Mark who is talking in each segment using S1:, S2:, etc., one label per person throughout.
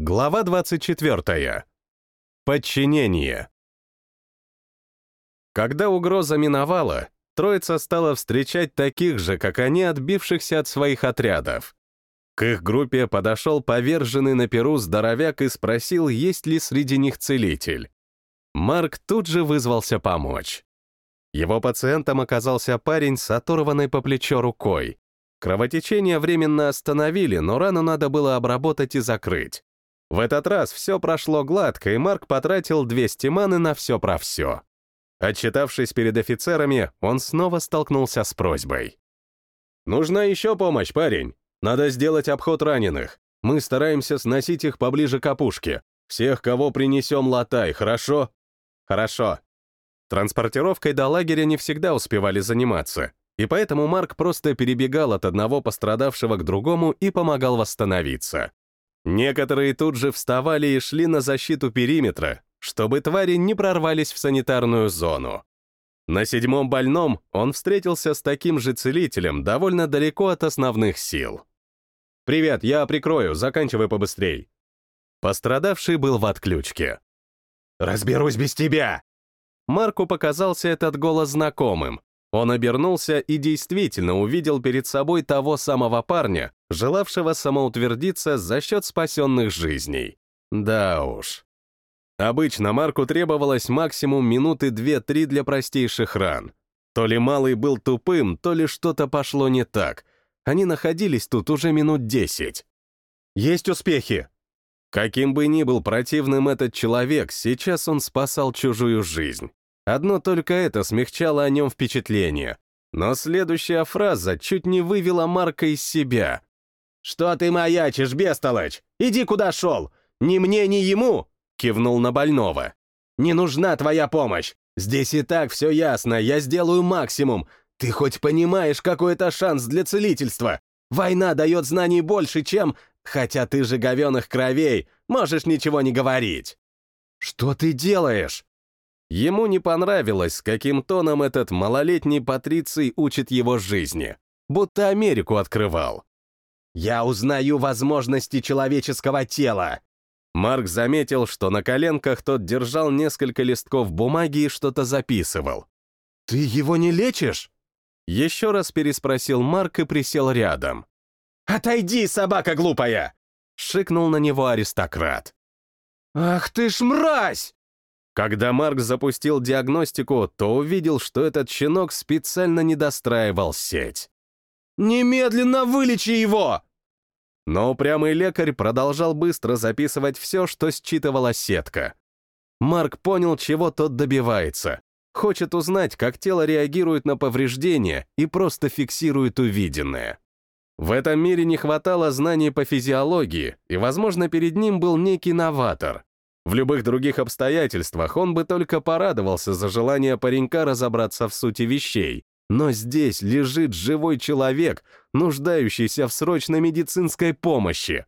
S1: Глава 24. Подчинение. Когда угроза миновала, троица стала встречать таких же, как они, отбившихся от своих отрядов. К их группе подошел поверженный на перу здоровяк и спросил, есть ли среди них целитель. Марк тут же вызвался помочь. Его пациентом оказался парень с оторванной по плечо рукой. Кровотечение временно остановили, но рану надо было обработать и закрыть. В этот раз все прошло гладко, и Марк потратил 200 маны на все про все. Отчитавшись перед офицерами, он снова столкнулся с просьбой. «Нужна еще помощь, парень. Надо сделать обход раненых. Мы стараемся сносить их поближе к опушке. Всех, кого принесем, латай, хорошо?» «Хорошо». Транспортировкой до лагеря не всегда успевали заниматься, и поэтому Марк просто перебегал от одного пострадавшего к другому и помогал восстановиться. Некоторые тут же вставали и шли на защиту периметра, чтобы твари не прорвались в санитарную зону. На седьмом больном он встретился с таким же целителем довольно далеко от основных сил. «Привет, я прикрою, заканчивай побыстрей». Пострадавший был в отключке.
S2: «Разберусь без тебя!»
S1: Марку показался этот голос знакомым, он обернулся и действительно увидел перед собой того самого парня, желавшего самоутвердиться за счет спасенных жизней. Да уж. Обычно Марку требовалось максимум минуты две-три для простейших ран. То ли малый был тупым, то ли что-то пошло не так. Они находились тут уже минут десять. Есть успехи. Каким бы ни был противным этот человек, сейчас он спасал чужую жизнь. Одно только это смягчало о нем впечатление. Но следующая фраза чуть не вывела Марка из себя.
S2: «Что ты маячишь, бестолочь? Иди куда шел! Ни мне, ни ему!» — кивнул на больного. «Не нужна твоя помощь! Здесь и так все ясно, я сделаю максимум. Ты хоть понимаешь, какой это шанс для целительства? Война дает знаний больше, чем... Хотя ты же говеных кровей, можешь ничего не говорить».
S1: «Что ты делаешь?» Ему не понравилось, каким тоном этот малолетний патриций учит его жизни, будто Америку открывал.
S2: «Я узнаю возможности человеческого тела!»
S1: Марк заметил, что на коленках тот держал несколько листков бумаги и что-то записывал.
S2: «Ты его не лечишь?»
S1: Еще раз переспросил Марк и присел рядом.
S2: «Отойди, собака глупая!»
S1: — шикнул на него аристократ.
S2: «Ах ты ж мразь!»
S1: Когда Марк запустил диагностику, то увидел, что этот щенок специально не достраивал сеть.
S2: «Немедленно вылечи его!»
S1: Но упрямый лекарь продолжал быстро записывать все, что считывала сетка. Марк понял, чего тот добивается. Хочет узнать, как тело реагирует на повреждения и просто фиксирует увиденное. В этом мире не хватало знаний по физиологии, и, возможно, перед ним был некий новатор — в любых других обстоятельствах он бы только порадовался за желание паренька разобраться в сути вещей. Но здесь лежит живой человек, нуждающийся в срочной медицинской помощи.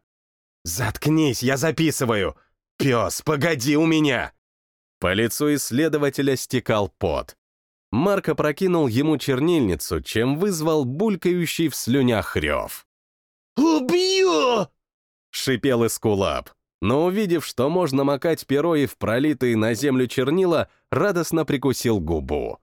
S2: «Заткнись, я записываю! Пес, погоди у меня!»
S1: По лицу исследователя стекал пот. Марк опрокинул ему чернильницу, чем вызвал булькающий в слюнях рев.
S2: «Убью!»
S1: — шипел Эскулап но, увидев, что можно макать перо и в пролитые на землю чернила, радостно прикусил губу.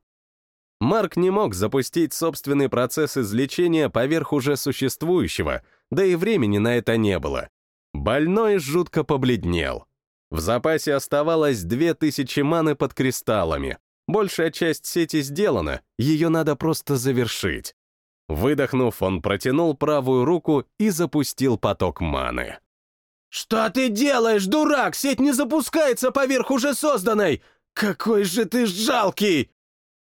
S1: Марк не мог запустить собственный процесс излечения поверх уже существующего, да и времени на это не было. Больной жутко побледнел. В запасе оставалось две тысячи маны под кристаллами. Большая часть сети сделана, ее надо просто завершить. Выдохнув, он протянул правую руку и запустил поток маны.
S2: «Что ты делаешь, дурак? Сеть не запускается поверх уже созданной! Какой же ты жалкий!»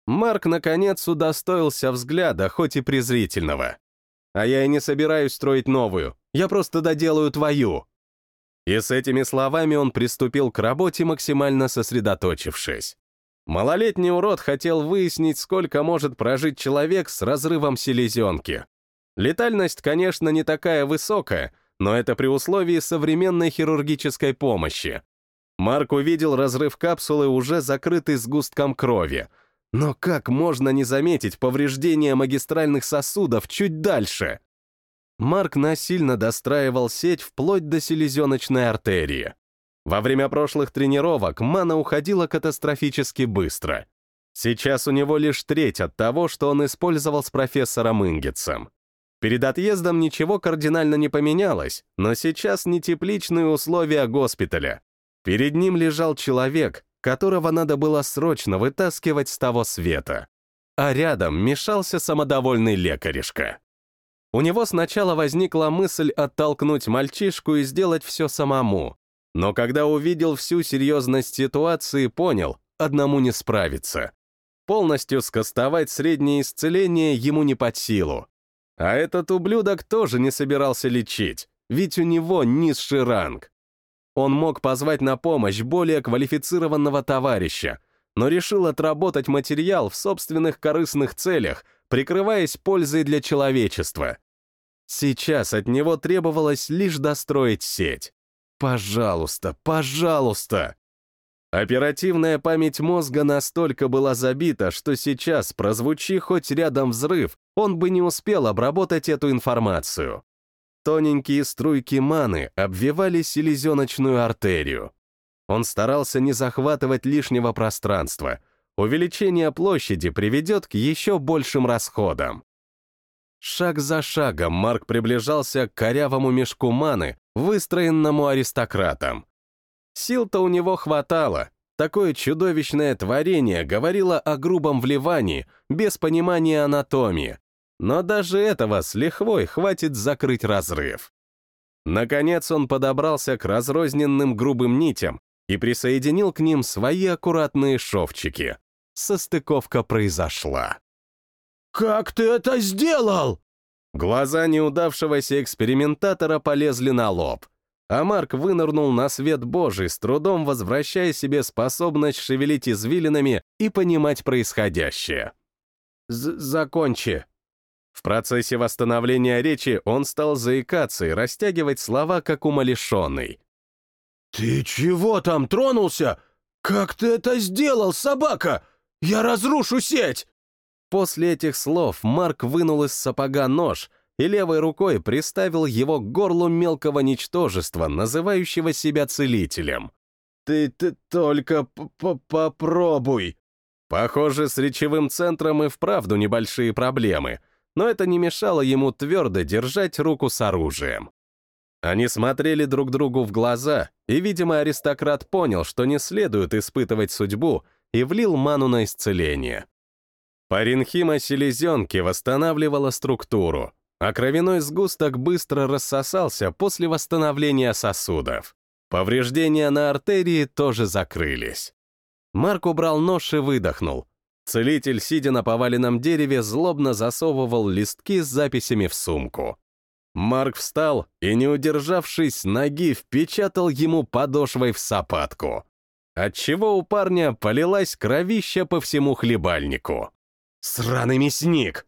S1: Марк, наконец, удостоился взгляда, хоть и презрительного. «А я и не собираюсь строить новую, я просто доделаю твою». И с этими словами он приступил к работе, максимально сосредоточившись. Малолетний урод хотел выяснить, сколько может прожить человек с разрывом селезенки. Летальность, конечно, не такая высокая, но это при условии современной хирургической помощи. Марк увидел разрыв капсулы, уже закрытый сгустком крови. Но как можно не заметить повреждения магистральных сосудов чуть дальше? Марк насильно достраивал сеть вплоть до селезеночной артерии. Во время прошлых тренировок мана уходила катастрофически быстро. Сейчас у него лишь треть от того, что он использовал с профессором Ингетсом. Перед отъездом ничего кардинально не поменялось, но сейчас не тепличные условия госпиталя. Перед ним лежал человек, которого надо было срочно вытаскивать с того света. А рядом мешался самодовольный лекаришка. У него сначала возникла мысль оттолкнуть мальчишку и сделать все самому, но когда увидел всю серьезность ситуации, понял, одному не справиться. Полностью скостовать среднее исцеление ему не под силу. А этот ублюдок тоже не собирался лечить, ведь у него низший ранг. Он мог позвать на помощь более квалифицированного товарища, но решил отработать материал в собственных корыстных целях, прикрываясь пользой для человечества. Сейчас от него требовалось лишь достроить сеть. Пожалуйста, пожалуйста. Оперативная память мозга настолько была забита, что сейчас, прозвучи хоть рядом взрыв, он бы не успел обработать эту информацию. Тоненькие струйки маны обвивали селезеночную артерию. Он старался не захватывать лишнего пространства. Увеличение площади приведет к еще большим расходам. Шаг за шагом Марк приближался к корявому мешку маны, выстроенному аристократом. Сил-то у него хватало. Такое чудовищное творение говорило о грубом вливании, без понимания анатомии. Но даже этого с лихвой хватит закрыть разрыв. Наконец он подобрался к разрозненным грубым нитям и присоединил к ним свои аккуратные шовчики. Состыковка произошла.
S2: «Как ты это сделал?»
S1: Глаза неудавшегося экспериментатора полезли на лоб, а Марк вынырнул на свет Божий, с трудом возвращая себе способность шевелить извилинами и понимать происходящее. «Закончи». В процессе восстановления речи он стал заикаться и растягивать слова, как умалишенный.
S2: «Ты чего там тронулся? Как ты это сделал, собака? Я разрушу сеть!»
S1: После этих слов Марк вынул из сапога нож и левой рукой приставил его к горлу мелкого ничтожества, называющего себя целителем.
S2: «Ты, ты только п -п попробуй!»
S1: Похоже, с речевым центром и вправду небольшие проблемы, но это не мешало ему твердо держать руку с оружием. Они смотрели друг другу в глаза, и, видимо, аристократ понял, что не следует испытывать судьбу, и влил ману на исцеление. Паренхима селезенки восстанавливала структуру, а кровяной сгусток быстро рассосался после восстановления сосудов. Повреждения на артерии тоже закрылись. Марк убрал нож и выдохнул. Целитель, сидя на поваленном дереве, злобно засовывал листки с записями в сумку. Марк встал и, не удержавшись ноги, впечатал ему подошвой в сапатку, отчего у парня полилась кровища по всему хлебальнику.
S2: «Сраный мясник!»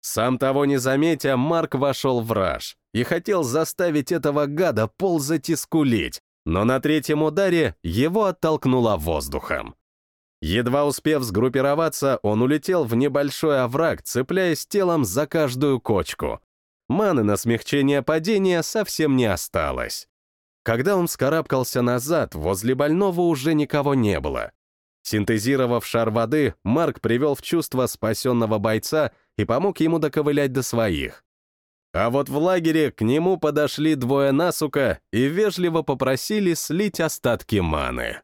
S1: Сам того не заметя, Марк вошел в раж и хотел заставить этого гада ползать и скулить, но на третьем ударе его оттолкнуло воздухом. Едва успев сгруппироваться, он улетел в небольшой овраг, цепляясь телом за каждую кочку. Маны на смягчение падения совсем не осталось. Когда он скарабкался назад, возле больного уже никого не было. Синтезировав шар воды, Марк привел в чувство спасенного бойца и помог ему доковылять до своих. А вот в лагере к нему подошли двое насука и вежливо попросили слить остатки маны.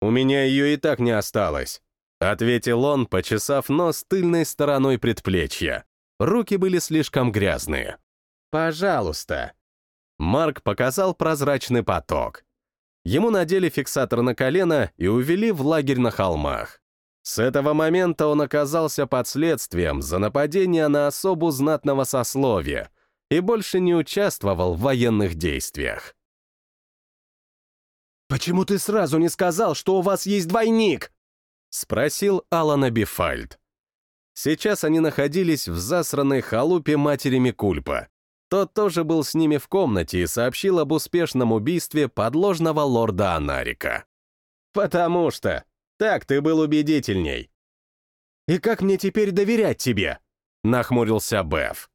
S1: «У меня ее и так не осталось», — ответил он, почесав нос тыльной стороной предплечья. Руки были слишком грязные. «Пожалуйста». Марк показал прозрачный поток. Ему надели фиксатор на колено и увели в лагерь на холмах. С этого момента он оказался под следствием за нападение на особу знатного сословия и больше не участвовал в военных действиях.
S2: «Почему ты сразу не сказал, что у вас есть двойник?»
S1: — спросил Алана Бифальд. Сейчас они находились в засранной халупе матери Микульпа, тот тоже был с ними в комнате и сообщил об успешном убийстве подложного лорда Анарика. «Потому что. Так ты был убедительней». «И как мне теперь доверять тебе?» — нахмурился Беф.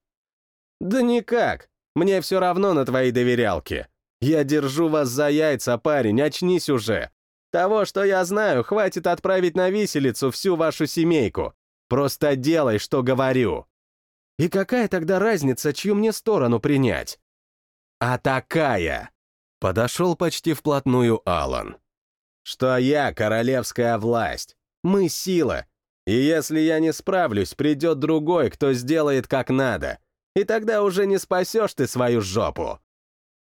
S1: «Да никак.
S2: Мне все равно на твои доверялки. Я держу вас за яйца, парень, очнись уже. Того, что я знаю, хватит отправить на виселицу всю вашу семейку. Просто делай, что говорю. И какая тогда разница, чью мне сторону принять? А такая. Подошел почти вплотную Алан. Что я королевская власть. Мы сила. И если я не справлюсь, придет другой, кто сделает как надо. И тогда уже не спасешь ты свою жопу.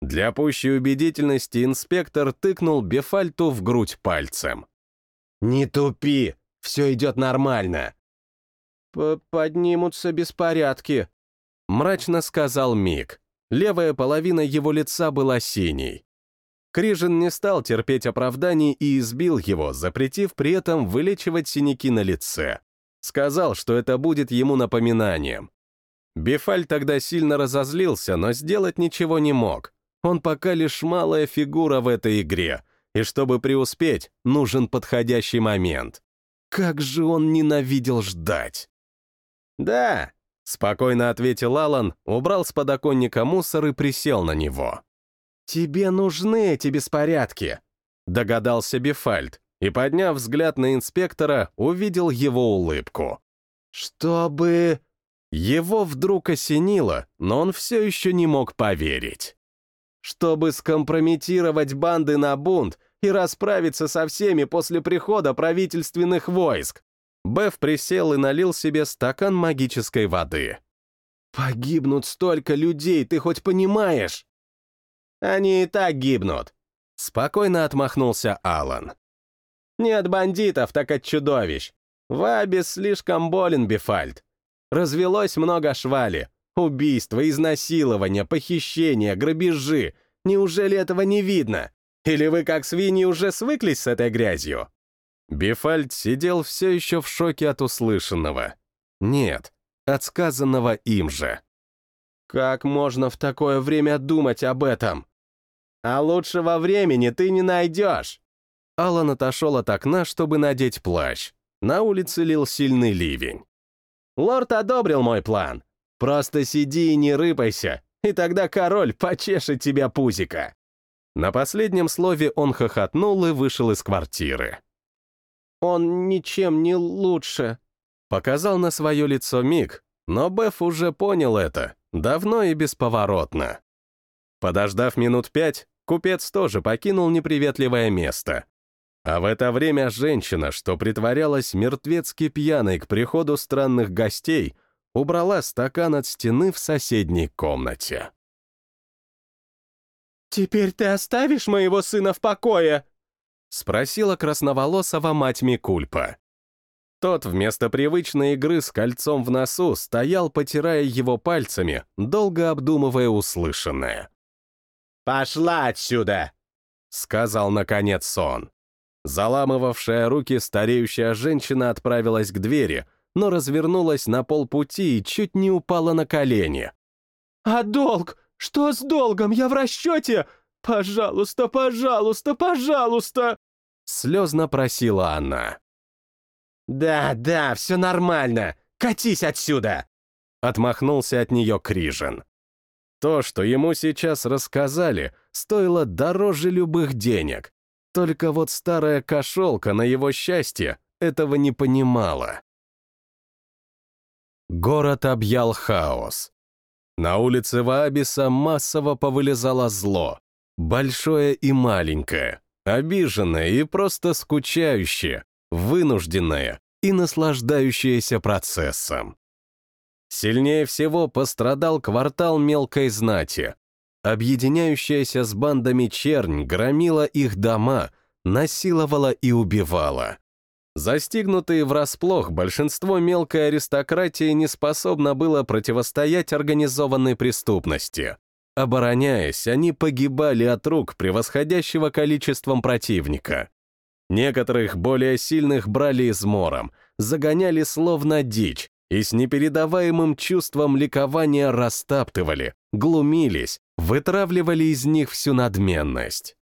S2: Для пущей убедительности инспектор тыкнул Бефальту в грудь пальцем. «Не тупи, все идет нормально». П «Поднимутся беспорядки», — мрачно сказал Мик. Левая половина его лица была синей. Крижин не стал терпеть оправданий и избил его, запретив при этом вылечивать синяки на лице. Сказал, что это будет ему напоминанием. Бефаль тогда сильно разозлился, но сделать ничего не мог. Он пока лишь малая фигура в этой игре, и чтобы преуспеть, нужен подходящий момент. Как же он ненавидел ждать! «Да», — спокойно ответил Алан, убрал с подоконника мусор и присел на него. «Тебе нужны эти беспорядки», — догадался Бефальд, и, подняв взгляд на инспектора, увидел его улыбку. «Чтобы...» Его вдруг осенило, но он все еще не мог поверить. «Чтобы скомпрометировать банды на бунт и расправиться со всеми после прихода правительственных войск». Беф присел и налил себе стакан магической воды. «Погибнут столько людей, ты хоть понимаешь?» Они и так гибнут. Спокойно отмахнулся Алан. Не от бандитов, так от чудовищ. Вабис слишком болен, Бефальд. Развелось много швали. Убийства, изнасилования, похищения, грабежи. Неужели этого не видно? Или вы, как свиньи, уже свыклись с этой грязью?» Бефальд сидел все еще в шоке от услышанного. Нет, от сказанного им же. «Как можно в такое время думать об этом?» А лучшего времени ты не найдешь. Алан отошел от окна, чтобы надеть плащ. На улице лил сильный ливень. Лорд одобрил мой план. Просто сиди и не рыпайся, и тогда король почешет тебя пузика. На последнем слове он хохотнул и вышел из квартиры. «Он ничем не лучше», — показал на свое лицо Мик, но Беф уже понял это, давно и бесповоротно. Подождав минут пять, Купец тоже покинул неприветливое место. А в это время женщина, что притворялась мертвецки пьяной к приходу странных гостей, убрала стакан от стены в соседней комнате. «Теперь ты оставишь моего сына в покое?» — спросила красноволосого мать Микульпа. Тот вместо привычной игры с кольцом в носу стоял, потирая его пальцами, долго обдумывая услышанное. «Пошла отсюда!» — сказал наконец сон. Заламывавшая руки стареющая женщина отправилась к двери, но развернулась на полпути и чуть не упала на колени. «А долг? Что с долгом? Я в расчете? Пожалуйста, пожалуйста, пожалуйста!» Слезно просила она. «Да, да, все нормально. Катись отсюда!» Отмахнулся от нее Крижин. То, что ему сейчас рассказали, стоило дороже любых денег. Только вот старая кошелка на его счастье этого не понимала. Город объял хаос. На улице Ваабиса массово повылезало зло. Большое и маленькое, обиженное и просто скучающее, вынужденное и наслаждающееся процессом. Сильнее всего пострадал квартал мелкой знати. Объединяющаяся с бандами чернь громила их дома, насиловала и убивала. Застигнутые врасплох, большинство мелкой аристократии не способно было противостоять организованной преступности. Обороняясь, они погибали от рук превосходящего количеством противника. Некоторых более сильных брали измором, загоняли словно дичь, и с непередаваемым чувством ликования растаптывали, глумились, вытравливали из них всю надменность.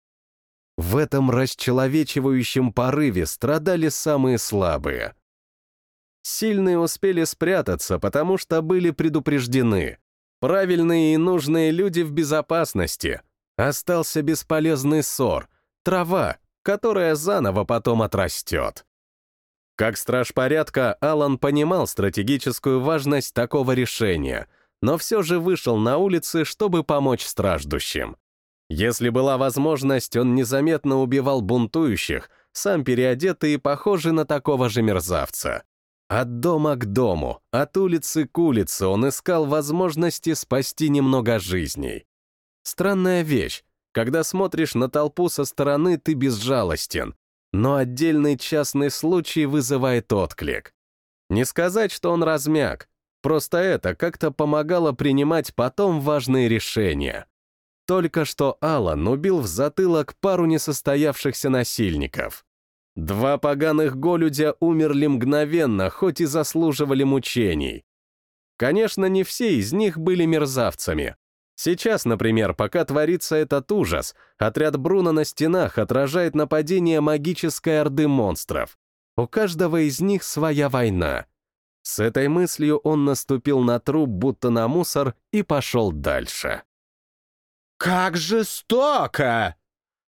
S2: В этом расчеловечивающем порыве страдали самые слабые. Сильные успели спрятаться, потому что были предупреждены.
S1: Правильные и нужные люди в безопасности. Остался бесполезный ссор, трава, которая заново потом отрастет. Как страж порядка, Алан понимал стратегическую важность такого решения, но все же вышел на улицы, чтобы помочь страждущим. Если была возможность, он незаметно убивал бунтующих, сам переодетый и похожий на такого же мерзавца. От дома к дому, от улицы к улице он искал возможности спасти немного жизней. Странная вещь. Когда смотришь на толпу со стороны, ты безжалостен, но отдельный частный случай вызывает отклик. Не сказать, что он размяк, просто это как-то помогало принимать потом важные решения. Только что Алан убил в затылок пару несостоявшихся насильников. Два поганых голюдя умерли мгновенно, хоть и заслуживали мучений. Конечно, не все из них были мерзавцами. Сейчас, например, пока творится этот ужас, отряд Бруно на стенах отражает нападение магической орды монстров. У каждого из них своя война. С этой мыслью он наступил на труп, будто на мусор, и пошел дальше.
S2: «Как жестоко!»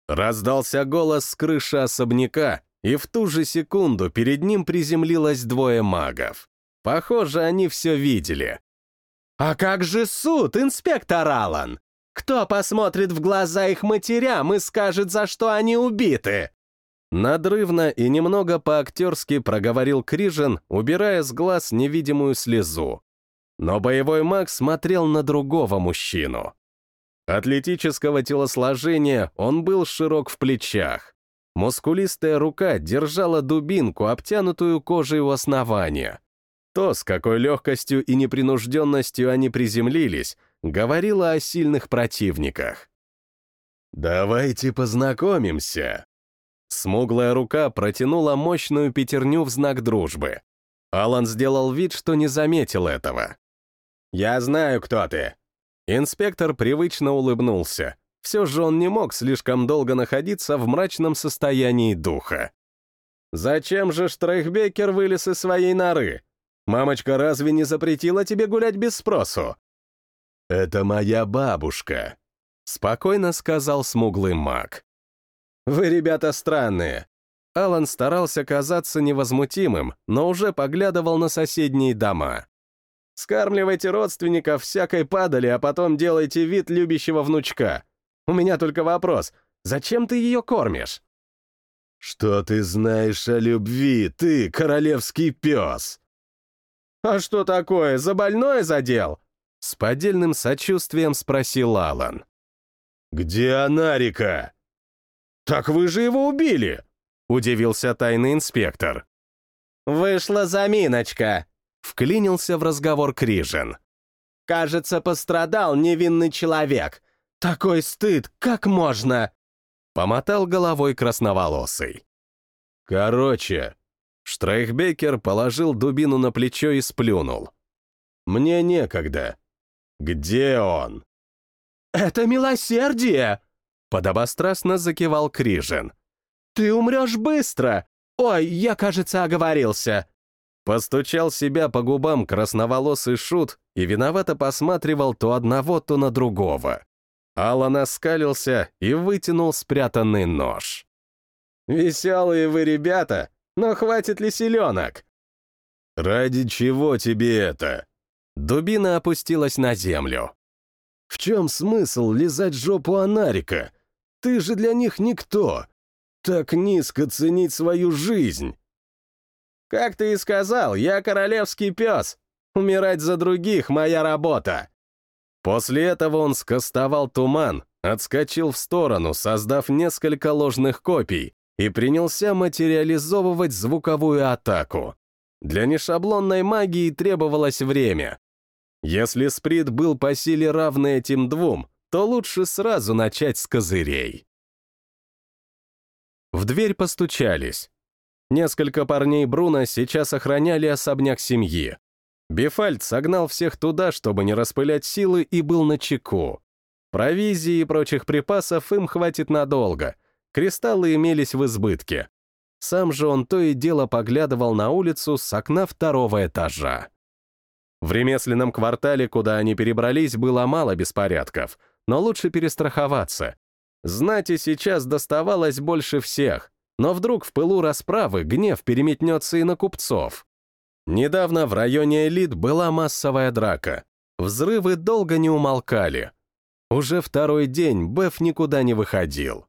S1: Раздался голос с крыши особняка, и в ту же секунду перед ним приземлилось двое магов. Похоже, они все видели.
S2: «А как же суд, инспектор Аллан? Кто посмотрит в глаза их матерям и скажет, за что они убиты?»
S1: Надрывно и немного по-актерски проговорил Крижин, убирая с глаз невидимую слезу. Но боевой маг смотрел на другого мужчину. Атлетического телосложения он был широк в плечах. Мускулистая рука держала дубинку, обтянутую кожей у основания. То, с какой легкостью и непринужденностью они приземлились, говорило о сильных противниках. «Давайте познакомимся». Смуглая рука протянула мощную пятерню в знак дружбы. Алан сделал вид, что не заметил этого.
S2: «Я знаю, кто ты».
S1: Инспектор привычно улыбнулся. Все же он не мог слишком долго находиться в мрачном состоянии духа. «Зачем же Штрейхбекер вылез из своей норы? Мамочка разве не запретила тебе гулять без спросу?» «Это моя бабушка», — спокойно сказал смуглый маг. «Вы, ребята, странные». Алан старался казаться невозмутимым, но уже поглядывал на соседние дома. «Скармливайте родственников всякой падали, а потом делайте вид любящего внучка. У меня только вопрос, зачем ты ее кормишь?» «Что ты знаешь о любви, ты, королевский пес?» «А что такое, за больное задел?» С поддельным сочувствием спросил Алан. «Где Анарика?» «Так вы же его убили!» — удивился тайный инспектор.
S2: «Вышла заминочка!» — вклинился в разговор Крижин. «Кажется, пострадал невинный человек. Такой стыд, как можно?»
S1: Помотал головой красноволосый. «Короче, Штрейхбекер положил дубину на плечо и сплюнул. «Мне некогда. Где он?»
S2: «Это милосердие!»
S1: — подобострастно закивал Крижин.
S2: «Ты умрешь быстро! Ой, я, кажется, оговорился!»
S1: Постучал себя по губам красноволосый шут и виновато посматривал то одного, то на другого. Алан оскалился и вытянул спрятанный нож. «Веселые вы ребята!» Но хватит ли селенок? Ради чего тебе это? Дубина опустилась на землю. В чем смысл лизать жопу Анарика? Ты же для них никто. Так низко ценить свою жизнь. Как ты и сказал, я королевский пес. Умирать за других — моя работа. После этого он скостовал туман, отскочил в сторону, создав несколько ложных копий, и принялся материализовывать звуковую атаку. Для нешаблонной магии требовалось время. Если сприт был по силе равный этим двум, то лучше сразу начать с козырей. В дверь постучались. Несколько парней Бруно сейчас охраняли особняк семьи. Бефальд согнал всех туда, чтобы не распылять силы, и был на чеку. Провизии и прочих припасов им хватит надолго — Кристаллы имелись в избытке. Сам же он то и дело поглядывал на улицу с окна второго этажа. В ремесленном квартале, куда они перебрались, было мало беспорядков, но лучше перестраховаться. Знати сейчас доставалось больше всех, но вдруг в пылу расправы гнев переметнется и на купцов. Недавно в районе элит была массовая драка. Взрывы долго не умолкали. Уже второй день Беф никуда не выходил.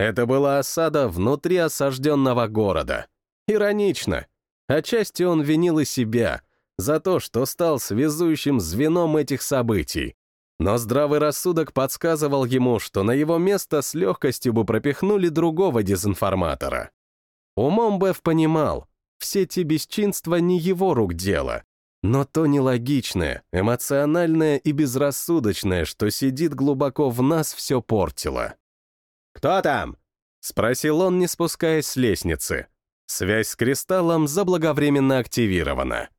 S1: Это была осада внутри осажденного города. Иронично. Отчасти он винил и себя за то, что стал связующим звеном этих событий. Но здравый рассудок подсказывал ему, что на его место с легкостью бы пропихнули другого дезинформатора. Умом Беф понимал, все эти бесчинства не его рук дело. Но то нелогичное, эмоциональное и безрассудочное, что сидит глубоко в нас, все портило.
S2: «Кто там?»
S1: — спросил он, не спускаясь с лестницы. Связь с кристаллом заблаговременно активирована.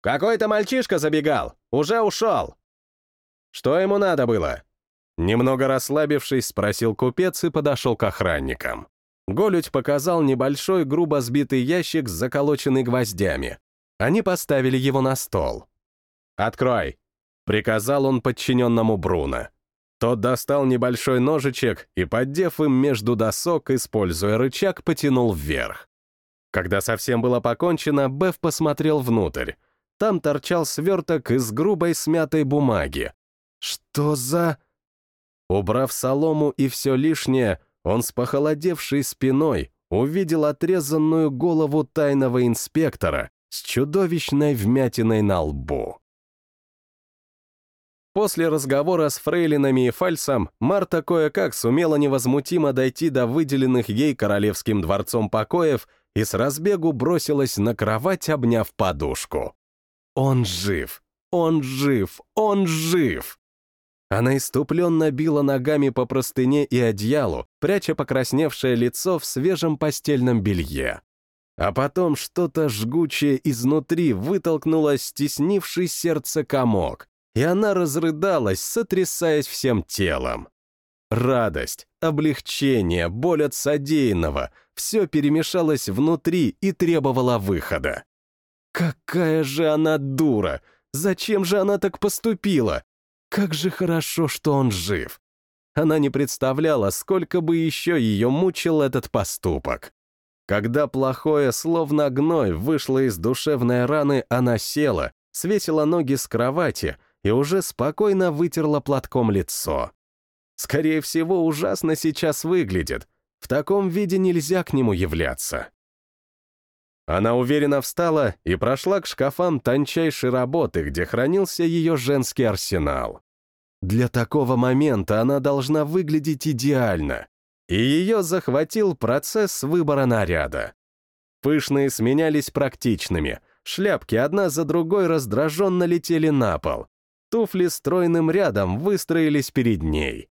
S2: «Какой-то мальчишка забегал! Уже ушел!» «Что ему надо было?»
S1: Немного расслабившись, спросил купец и подошел к охранникам. Голють показал небольшой грубо сбитый ящик с заколоченный гвоздями. Они поставили его на стол.
S2: «Открой!»
S1: — приказал он подчиненному Бруно. Тот достал небольшой ножичек и, поддев им между досок, используя рычаг, потянул вверх. Когда совсем было покончено, Беф посмотрел внутрь. Там торчал сверток из грубой смятой бумаги. Что за... Убрав солому и все лишнее, он с похолодевшей спиной увидел отрезанную голову тайного инспектора с чудовищной вмятиной на лбу. После разговора с фрейлинами и фальсом Марта кое-как сумела невозмутимо дойти до выделенных ей королевским дворцом покоев и с разбегу бросилась на кровать, обняв подушку. Он жив! Он жив! Он жив! Она иступленно била ногами по простыне и одеялу, пряча покрасневшее лицо в свежем постельном белье. А потом что-то жгучее изнутри вытолкнуло стеснивший сердце комок, и она разрыдалась, сотрясаясь всем телом. Радость, облегчение, боль от содеянного — все перемешалось внутри и требовало выхода. Какая же она дура! Зачем же она так поступила? Как же хорошо, что он жив. Она не представляла, сколько бы еще ее мучил этот поступок. Когда плохое, словно гной, вышло из душевной раны, она села, свесила ноги с кровати — и уже спокойно вытерла платком лицо. Скорее всего, ужасно сейчас выглядит. В таком виде нельзя к нему являться. Она уверенно встала и прошла к шкафам тончайшей работы, где хранился ее женский арсенал. Для такого момента она должна выглядеть идеально, и ее захватил процесс выбора наряда. Пышные сменялись практичными, шляпки одна за другой раздраженно летели на пол, Туфли стройным рядом выстроились перед ней.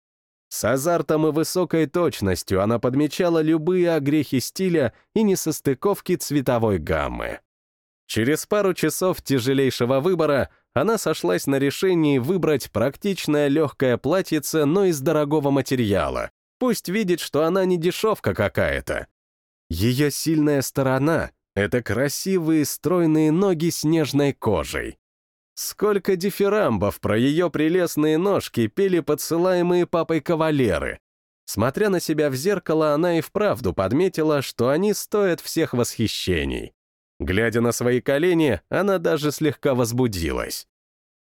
S1: С азартом и высокой точностью она подмечала любые огрехи стиля и несостыковки цветовой гаммы. Через пару часов тяжелейшего выбора она сошлась на решении выбрать практичное легкое платьице, но из дорогого материала. Пусть видит, что она не дешевка какая-то. Ее сильная сторона — это красивые стройные ноги с нежной кожей. Сколько дифирамбов про ее прелестные ножки пели подсылаемые папой кавалеры. Смотря на себя в зеркало, она и вправду подметила, что они стоят всех восхищений. Глядя на свои колени, она даже слегка возбудилась.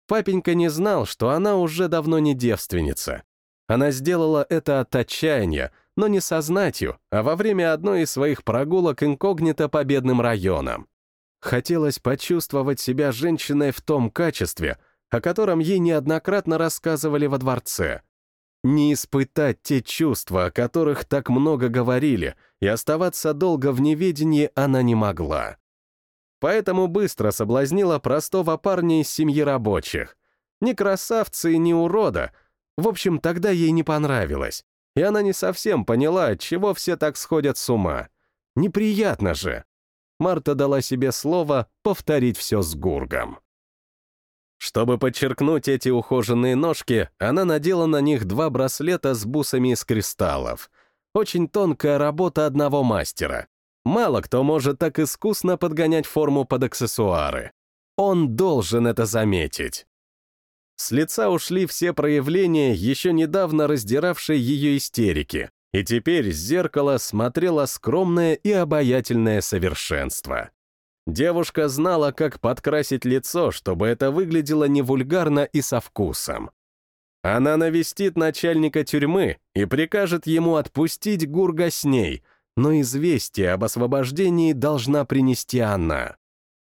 S1: Папенька не знал, что она уже давно не девственница. Она сделала это от отчаяния, но не сознатью, а во время одной из своих прогулок инкогнито по бедным районам. Хотелось почувствовать себя женщиной в том качестве, о котором ей неоднократно рассказывали во дворце. Не испытать те чувства, о которых так много говорили, и оставаться долго в неведении она не могла. Поэтому быстро соблазнила простого парня из семьи рабочих. Ни красавца и ни урода. В общем, тогда ей не понравилось. И она не совсем поняла, от чего все так сходят с ума. Неприятно же. Марта дала себе слово повторить все с Гургом. Чтобы подчеркнуть эти ухоженные ножки, она надела на них два браслета с бусами из кристаллов. Очень тонкая работа одного мастера. Мало кто может так искусно подгонять форму под аксессуары. Он должен это заметить. С лица ушли все проявления, еще недавно раздиравшей ее истерики, и теперь с зеркала смотрело скромное и обаятельное совершенство. Девушка знала, как подкрасить лицо, чтобы это выглядело не вульгарно и со вкусом. Она навестит начальника тюрьмы и прикажет ему отпустить Гурга с ней, но известие об освобождении должна принести она.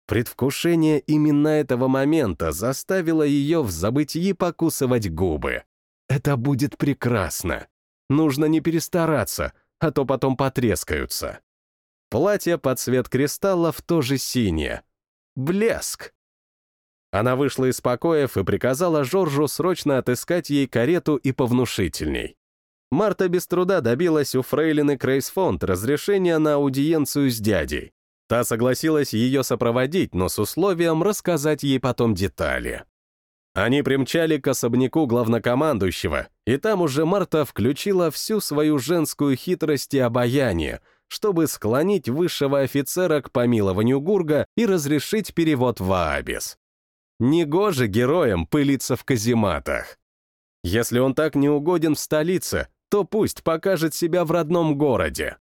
S1: Предвкушение именно этого момента заставило ее в забытии покусывать губы. Это будет прекрасно. Нужно не перестараться, а то потом потрескаются. Платье под цвет кристаллов тоже синее. Блеск! Она вышла из покоев и приказала Жоржу срочно отыскать ей карету и повнушительней. Марта без труда добилась у фрейлины Крейсфонд разрешения на аудиенцию с дядей. Та согласилась ее сопроводить, но с условием рассказать ей потом детали. Они примчали к особняку главнокомандующего, и там уже Марта включила всю свою женскую хитрость и обаяние, чтобы склонить высшего офицера к помилованию Гурга и разрешить перевод в Аабис. Негоже героям пылиться в казематах. Если он так не угоден в столице, то пусть покажет себя в родном городе.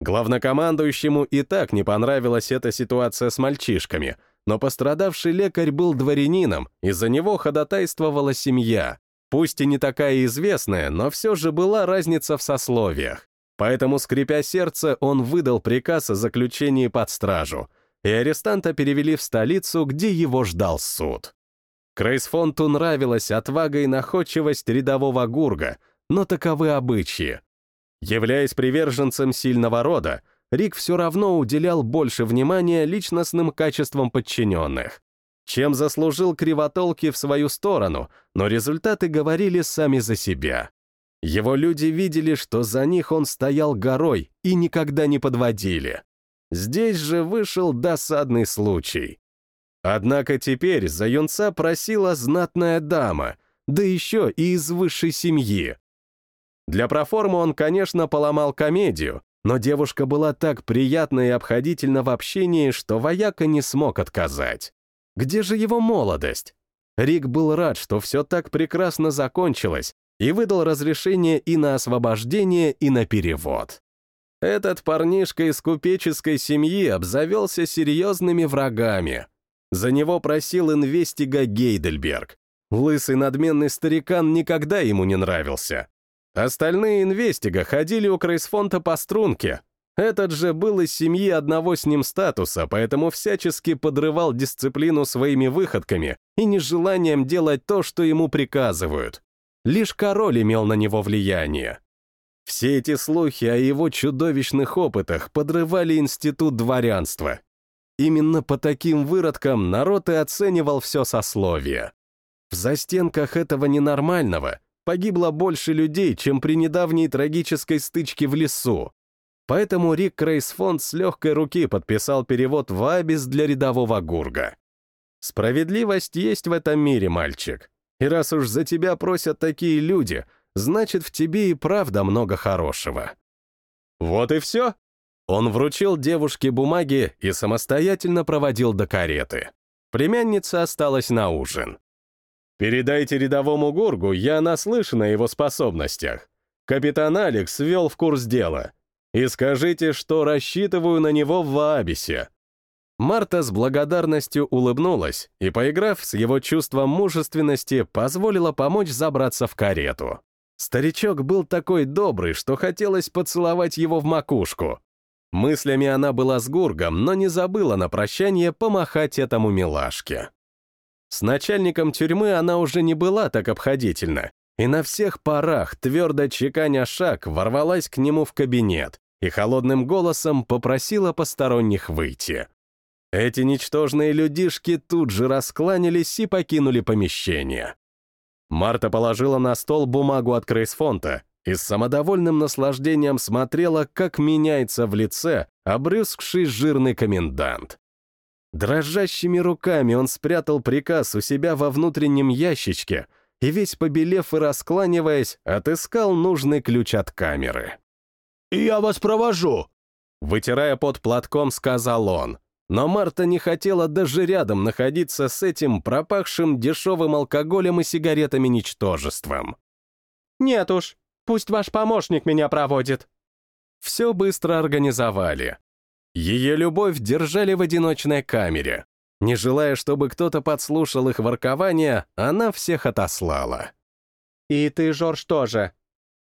S1: Главнокомандующему и так не понравилась эта ситуация с мальчишками, но пострадавший лекарь был дворянином, и за него ходатайствовала семья. Пусть и не такая известная, но все же была разница в сословиях. Поэтому, скрипя сердце, он выдал приказ о заключении под стражу, и арестанта перевели в столицу, где его ждал суд. Крейсфонту нравилась отвага и находчивость рядового гурга, но таковы обычаи. Являясь приверженцем сильного рода, Рик все равно уделял больше внимания личностным качествам подчиненных. Чем заслужил кривотолки в свою сторону, но результаты говорили сами за себя. Его люди видели, что за них он стоял горой и никогда не подводили. Здесь же вышел досадный случай. Однако теперь за юнца просила знатная дама, да еще и из высшей семьи. Для проформы он, конечно, поломал комедию, но девушка была так приятна и обходительна в общении, что вояка не смог отказать. Где же его молодость? Рик был рад, что все так прекрасно закончилось, и выдал разрешение и на освобождение, и на перевод. Этот парнишка из купеческой семьи обзавелся серьезными врагами. За него просил инвестига Гейдельберг. Лысый надменный старикан никогда ему не нравился. Остальные инвестига ходили у Крейсфонта по струнке. Этот же был из семьи одного с ним статуса, поэтому всячески подрывал дисциплину своими выходками и нежеланием делать то, что ему приказывают. Лишь король имел на него влияние. Все эти слухи о его чудовищных опытах подрывали институт дворянства. Именно по таким выродкам народ и оценивал все сословие. В застенках этого ненормального погибло больше людей, чем при недавней трагической стычке в лесу. Поэтому Рик Крейсфонд с легкой руки подписал перевод в Абис для рядового Гурга. Справедливость есть в этом мире, мальчик. И раз уж за тебя просят такие люди, значит, в тебе и правда много хорошего. Вот и все. Он вручил девушке бумаги и самостоятельно проводил до кареты. Племянница осталась на ужин. Передайте рядовому Гургу, я наслышан о его способностях. Капитан Алекс ввел в курс дела. И скажите, что рассчитываю на него в Ваабисе. Марта с благодарностью улыбнулась и, поиграв с его чувством мужественности, позволила помочь забраться в карету. Старичок был такой добрый, что хотелось поцеловать его в макушку. Мыслями она была с Гургом, но не забыла на прощание помахать этому милашке. С начальником тюрьмы она уже не была так обходительна, и на всех парах, твердо чеканя шаг, ворвалась к нему в кабинет и холодным голосом попросила посторонних выйти. Эти ничтожные людишки тут же раскланялись и покинули помещение. Марта положила на стол бумагу от Крейсфонта и с самодовольным наслаждением смотрела, как меняется в лице обрюзгший жирный комендант. Дрожащими руками он спрятал приказ у себя во внутреннем ящичке и, весь побелев и раскланиваясь, отыскал нужный ключ от камеры.
S2: «Я вас провожу!»
S1: Вытирая под платком, сказал он. но Марта не хотела даже рядом находиться с этим пропахшим дешевым алкоголем и сигаретами ничтожеством.
S2: «Нет уж, пусть ваш помощник меня проводит».
S1: Все быстро организовали. Ее любовь держали в одиночной камере. Не желая, чтобы кто-то подслушал их воркование, она всех отослала.
S2: «И ты, Жорж, тоже?»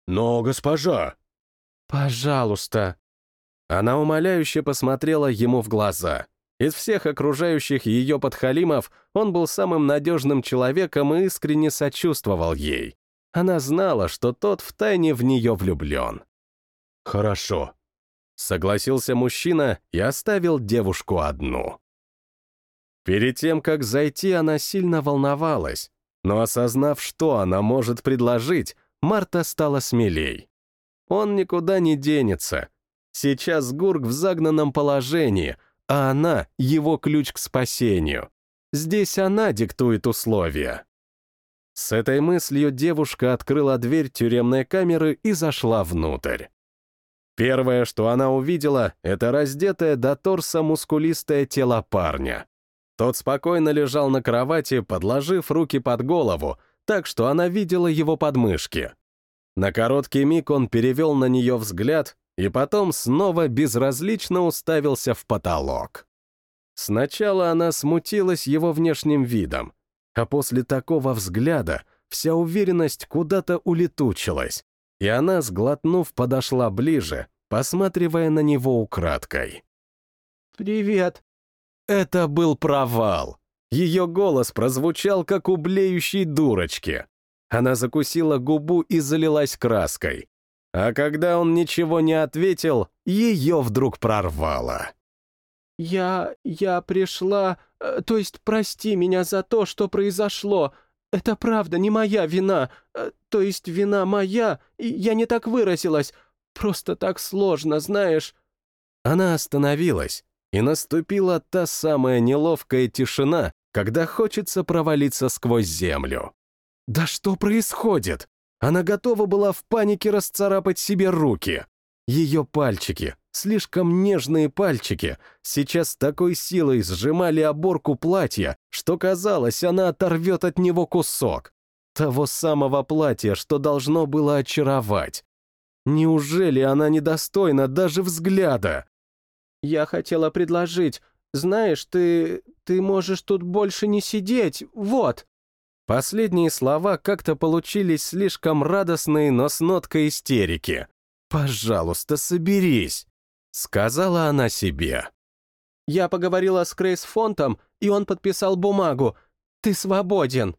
S1: «Но, госпожа...»
S2: «Пожалуйста».
S1: Она умоляюще посмотрела ему в глаза. Из всех окружающих ее подхалимов он был самым надежным человеком и искренне сочувствовал ей. Она знала, что тот втайне в нее влюблен.
S2: «Хорошо», —
S1: согласился мужчина и оставил девушку одну. Перед тем, как зайти, она сильно волновалась, но осознав, что она может предложить, Марта стала смелей. Он никуда не денется. Сейчас Гурк в загнанном положении, а она — его ключ к спасению. Здесь она диктует условия. С этой мыслью девушка открыла дверь тюремной камеры и зашла внутрь. Первое, что она увидела, это раздетое до торса мускулистое тело парня. Тот спокойно лежал на кровати, подложив руки под голову, так что она видела его подмышки. На короткий миг он перевел на нее взгляд и потом снова безразлично уставился в потолок. Сначала она смутилась его внешним видом, а после такого взгляда вся уверенность куда-то улетучилась, и она, сглотнув, подошла ближе, посматривая на него украдкой.
S2: «Привет»,
S1: это был провал. Ее голос прозвучал, как у блеющей дурочки. Она закусила губу и залилась краской. А когда он ничего не ответил, ее вдруг прорвало.
S2: «Я... я пришла... Э, то есть прости меня за то, что произошло. Это правда не моя вина. Э, то есть вина моя, и я не так выразилась. Просто так сложно, знаешь...»
S1: Она остановилась, и наступила та самая неловкая тишина, когда хочется провалиться сквозь землю. Да что происходит? Она готова была в панике расцарапать себе руки. Ее пальчики, слишком нежные пальчики, сейчас с такой силой сжимали оборку платья, что казалось, она оторвет от него кусок. Того самого платья, что должно было очаровать. Неужели она недостойна даже взгляда?
S2: Я хотела предложить. Знаешь, ты... ты можешь тут больше не сидеть, вот».
S1: Последние слова как-то получились слишком радостные, но с ноткой истерики. «Пожалуйста, соберись», — сказала она себе.
S2: «Я поговорила с Крейс Фонтом, и он подписал бумагу. Ты свободен».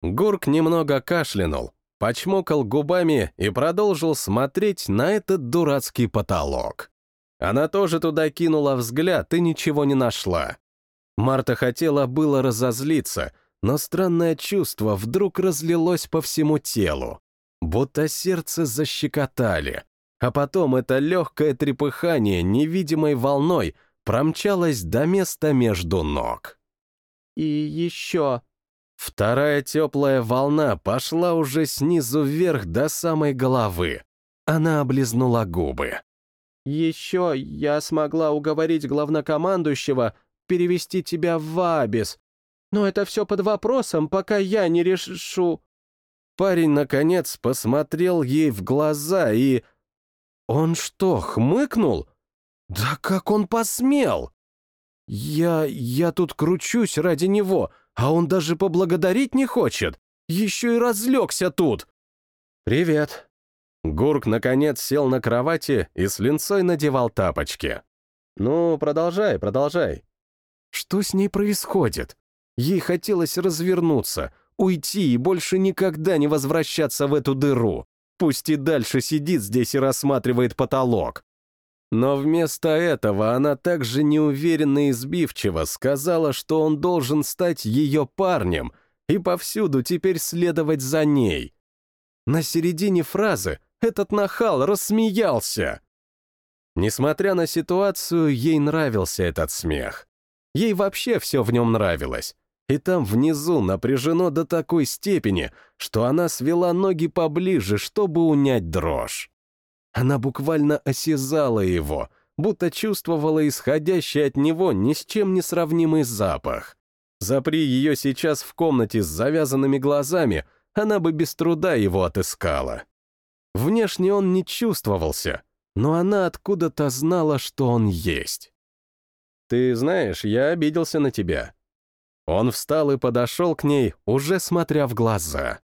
S1: Гурк немного кашлянул, почмокал губами и продолжил смотреть на этот дурацкий потолок. Она тоже туда кинула взгляд и ничего не нашла. Марта хотела было разозлиться, но странное чувство вдруг разлилось по всему телу, будто сердце защекотали, а потом это легкое трепыхание невидимой волной промчалось до места между ног.
S2: «И еще...»
S1: Вторая теплая волна пошла уже снизу вверх до самой головы. Она облизнула губы.
S2: Еще я смогла уговорить главнокомандующего перевести тебя в Абис. Но это все под вопросом, пока я не решу...»
S1: Парень, наконец, посмотрел ей в глаза и... Он что, хмыкнул? Да как он посмел? Я... я тут кручусь ради него, а он даже поблагодарить не хочет. Еще и разлегся тут. «Привет», Гурк, наконец, сел на кровати и с линцой надевал тапочки. «Ну, продолжай, продолжай». Что с ней происходит? Ей хотелось развернуться, уйти и больше никогда не возвращаться в эту дыру. Пусть и дальше сидит здесь и рассматривает потолок. Но вместо этого она также неуверенно и сбивчиво сказала, что он должен стать ее парнем и повсюду теперь следовать за ней. На середине фразы этот нахал рассмеялся. Несмотря на ситуацию, ей нравился этот смех. Ей вообще все в нем нравилось. И там внизу напряжено до такой степени, что она свела ноги поближе, чтобы унять дрожь. Она буквально осязала его, будто чувствовала исходящий от него ни с чем не сравнимый запах. Запри ее сейчас в комнате с завязанными глазами, она бы без труда его отыскала. Внешне он не чувствовался, но она откуда-то знала, что он есть. «Ты знаешь, я обиделся на тебя». Он встал и подошел к ней, уже смотря в глаза.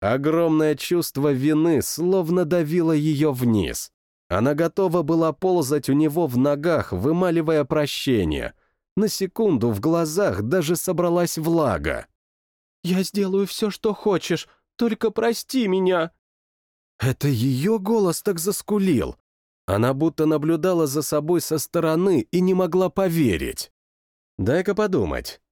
S1: Огромное чувство вины словно давило ее вниз. Она готова была ползать у него в ногах, вымаливая прощение. На секунду в глазах даже собралась влага.
S2: «Я сделаю все, что хочешь, только прости меня!»
S1: Это ее голос так заскулил. Она будто наблюдала за собой со стороны и не могла поверить. «Дай-ка подумать».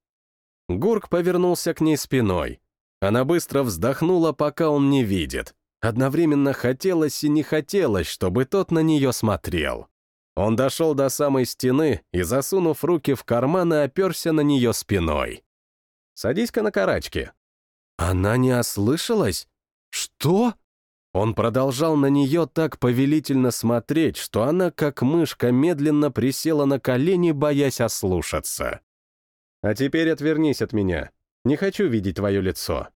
S1: Гурк повернулся к ней спиной. Она быстро вздохнула, пока он не видит. Одновременно хотелось и не хотелось, чтобы тот на нее смотрел. Он дошел до самой стены и, засунув руки в карманы, оперся на нее спиной. «Садись-ка на карачки». Она не ослышалась? «Что?» Он продолжал на нее так повелительно смотреть, что она, как мышка, медленно присела на колени, боясь ослушаться. «А теперь отвернись от меня. Не хочу видеть твое лицо».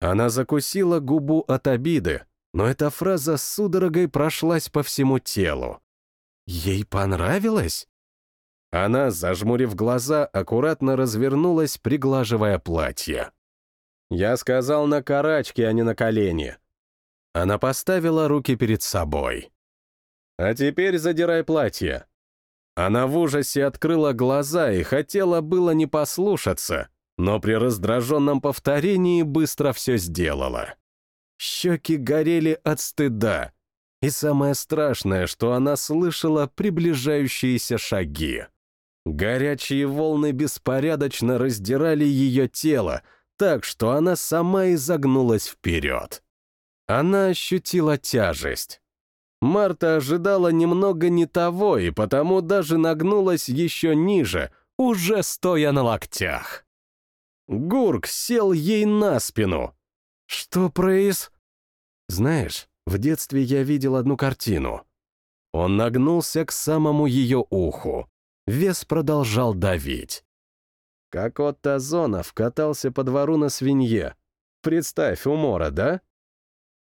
S1: Она закусила губу от обиды, но эта фраза с судорогой прошлась по всему телу. Ей понравилось? Она, зажмурив глаза, аккуратно развернулась, приглаживая платье. «Я сказал на карачке, а не на колени». Она поставила руки перед собой. «А теперь задирай платье». Она в ужасе открыла глаза и хотела было не послушаться, но при раздраженном повторении быстро все сделала. Щеки горели от стыда, и самое страшное, что она слышала приближающиеся шаги. Горячие волны беспорядочно раздирали ее тело, так что она сама изогнулась вперед. Она ощутила тяжесть. Марта ожидала немного не того и потому даже нагнулась еще ниже, уже стоя на локтях. Гурк сел ей на спину. Что произ... Знаешь, в детстве я видел одну картину. Он нагнулся к самому ее уху. Вес продолжал давить. Как от Тазонов катался по двору на свинье. Представь, умора, да?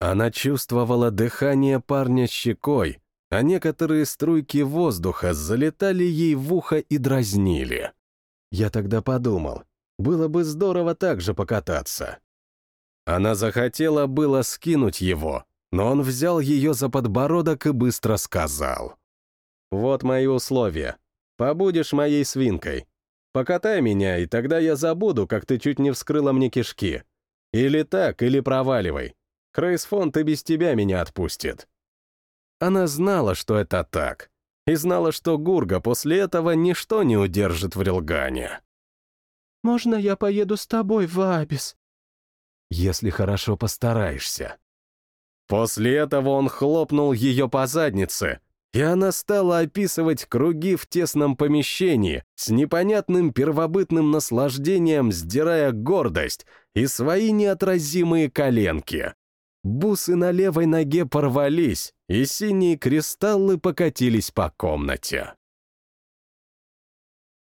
S1: Она чувствовала дыхание парня щекой, а некоторые струйки воздуха залетали ей в ухо и дразнили. Я тогда подумал, было бы здорово так же покататься. Она захотела было скинуть его, но он взял ее за подбородок и быстро сказал. «Вот мои условия. Побудешь моей свинкой. Покатай меня, и тогда я забуду, как ты чуть не вскрыла мне кишки. Или так, или проваливай. Крейсфонд и без тебя меня отпустит». Она знала, что это так, и знала, что Гурга после этого ничто не удержит в Рилгане.
S2: «Можно я поеду с тобой в Абис?»
S1: «Если хорошо постараешься». После этого он хлопнул ее по заднице, и она стала описывать круги в тесном помещении с непонятным первобытным наслаждением, сдирая гордость и свои неотразимые коленки. Бусы на левой ноге порвались, и синие кристаллы покатились по комнате.